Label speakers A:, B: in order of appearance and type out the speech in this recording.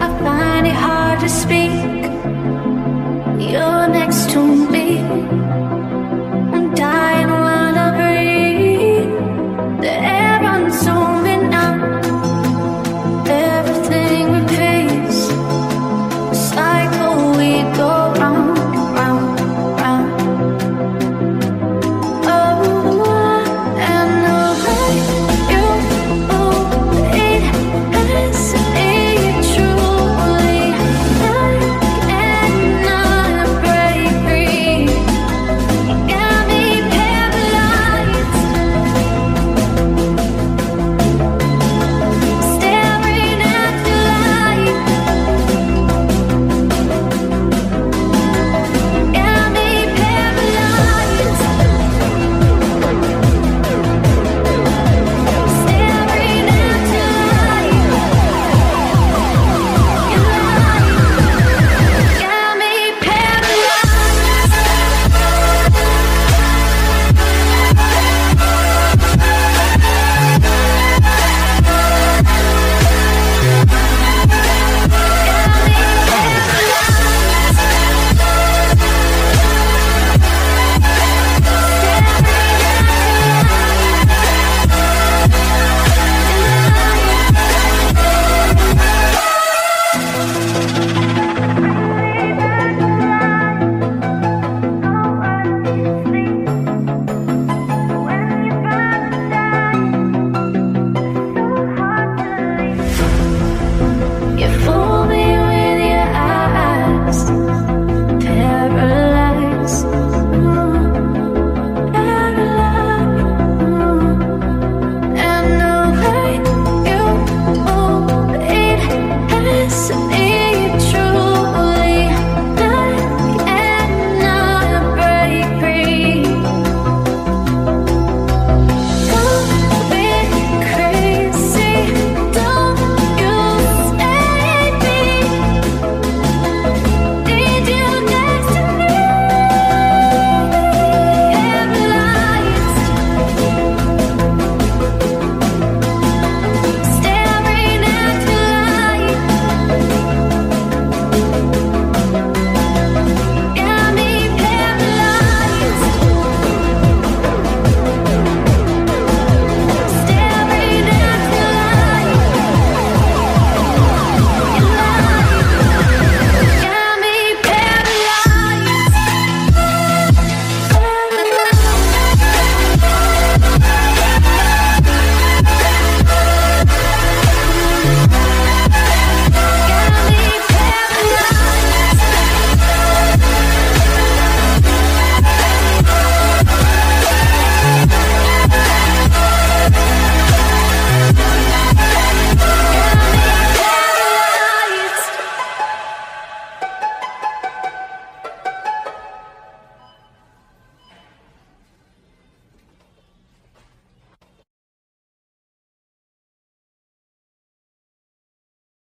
A: I find it hard to speak.